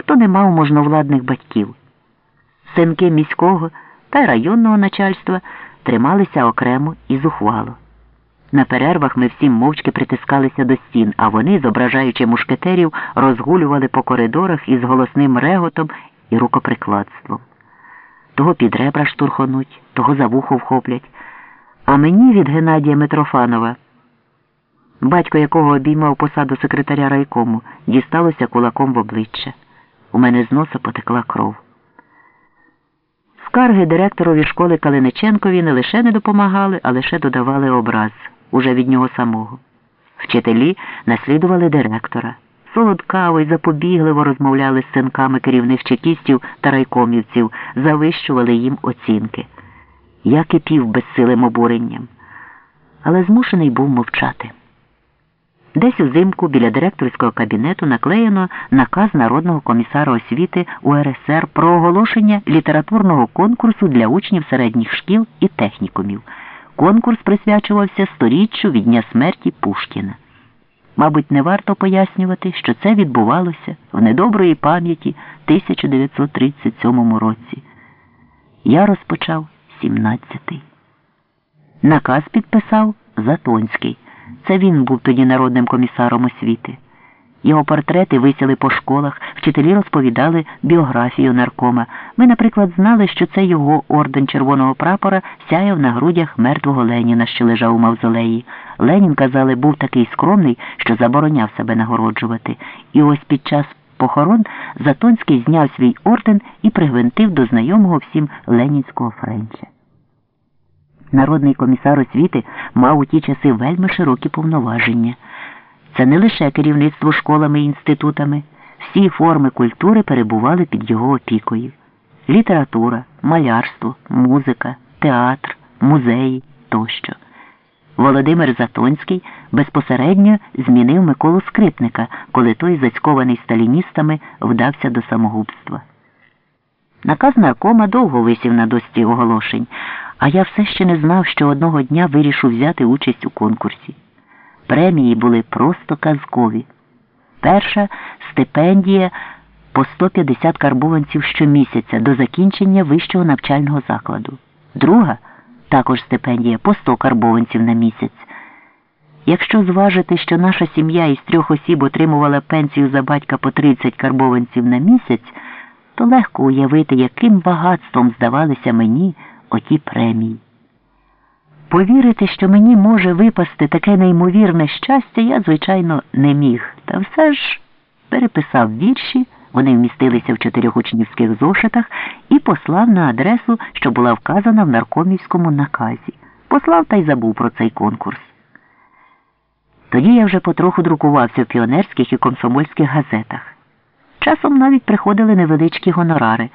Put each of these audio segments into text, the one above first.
хто не мав можновладних батьків. Синки міського та районного начальства трималися окремо і зухвало. На перервах ми всім мовчки притискалися до стін, а вони, зображаючи мушкетерів, розгулювали по коридорах із голосним реготом і рукоприкладством. Того під ребра штурхонуть, того за вухо вхоплять. А мені від Геннадія Митрофанова, батько якого обіймав посаду секретаря райкому, дісталося кулаком в обличчя. У мене з носа потекла кров. Скарги директорові школи Калиниченкові не лише не допомагали, а лише додавали образ уже від нього самого. Вчителі наслідували директора. Солодкаво й запобігливо розмовляли з синками керівних чекістів та райкомівців, завищували їм оцінки. Я кипів безсилим обуренням, але змушений був мовчати. Десь узимку біля директорського кабінету наклеєно наказ Народного комісара освіти УРСР про оголошення літературного конкурсу для учнів середніх шкіл і технікумів. Конкурс присвячувався сторіччю від дня смерті Пушкіна. Мабуть, не варто пояснювати, що це відбувалося в недоброї пам'яті 1937 році. Я розпочав 17-й. Наказ підписав Затонський. Це він був тоді народним комісаром освіти. Його портрети висіли по школах, вчителі розповідали біографію наркома. Ми, наприклад, знали, що це його орден червоного прапора сяяв на грудях мертвого Леніна, що лежав у мавзолеї. Ленін, казали, був такий скромний, що забороняв себе нагороджувати. І ось під час похорон Затонський зняв свій орден і пригвинтив до знайомого всім ленінського френча. Народний комісар освіти мав у ті часи вельми широкі повноваження. Це не лише керівництво школами і інститутами, всі форми культури перебували під його опікою. Література, малярство, музика, театр, музеї тощо. Володимир Затонський безпосередньо змінив Миколу Скрипника, коли той, зацькований сталіністами, вдався до самогубства. Наказ наркома довго висів на дості оголошень, а я все ще не знав, що одного дня вирішу взяти участь у конкурсі. Премії були просто казкові. Перша стипендія по 150 карбованців щомісяця до закінчення вищого навчального закладу. Друга також стипендія по 100 карбованців на місяць. Якщо зважити, що наша сім'я із трьох осіб отримувала пенсію за батька по 30 карбованців на місяць, то легко уявити, яким багатством здавалися мені оті премії. Повірити, що мені може випасти таке неймовірне щастя, я, звичайно, не міг. Та все ж переписав вірші, вони вмістилися в чотирьох учнівських зошитах, і послав на адресу, що була вказана в наркомівському наказі. Послав та й забув про цей конкурс. Тоді я вже потроху друкувався в піонерських і комсомольських газетах. Часом навіть приходили невеличкі гонорари.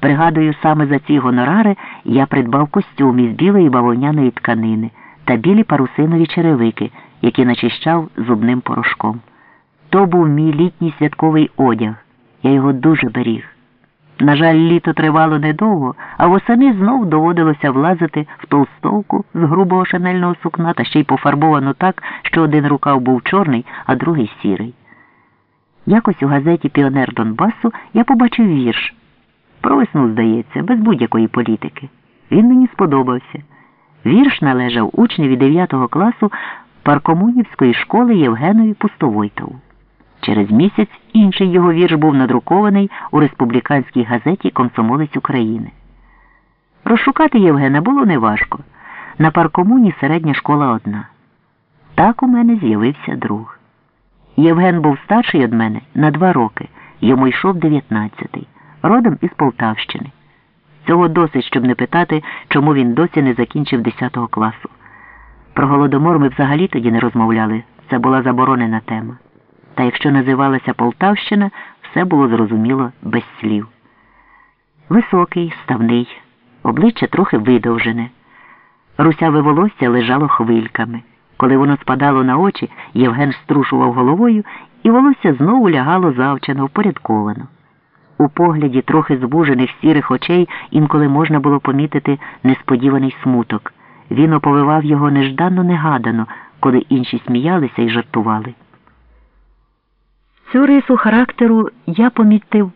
Пригадую, саме за ці гонорари я придбав костюм із білої бавовняної тканини та білі парусинові черевики, які начищав зубним порошком. То був мій літній святковий одяг. Я його дуже беріг. На жаль, літо тривало недовго, а восени знов доводилося влазити в толстовку з грубого шанельного сукна та ще й пофарбовано так, що один рукав був чорний, а другий сірий. Якось у газеті Піонер Донбасу я побачив вірш. Провиснув, здається, без будь-якої політики. Він мені сподобався. Вірш належав учневі 9 класу паркомунівської школи Євгенові Пустовойтову. Через місяць інший його вірш був надрукований у республіканській газеті Комсомолець України. Розшукати Євгена було неважко. На паркомуні середня школа одна. Так у мене з'явився друг. Євген був старший від мене на два роки, йому йшов дев'ятнадцятий родом із Полтавщини. Цього досить, щоб не питати, чому він досі не закінчив 10 класу. Про голодомор ми взагалі тоді не розмовляли, це була заборонена тема. Та якщо називалася Полтавщина, все було зрозуміло без слів. Високий, ставний, обличчя трохи видовжене. Русяве волосся лежало хвильками. Коли воно спадало на очі, Євген струшував головою, і волосся знову лягало завчано, впорядковано. У погляді трохи збужених сірих очей інколи можна було помітити несподіваний смуток. Він оповивав його нежданно негадано, коли інші сміялися і жартували. Цю рису характеру я помітив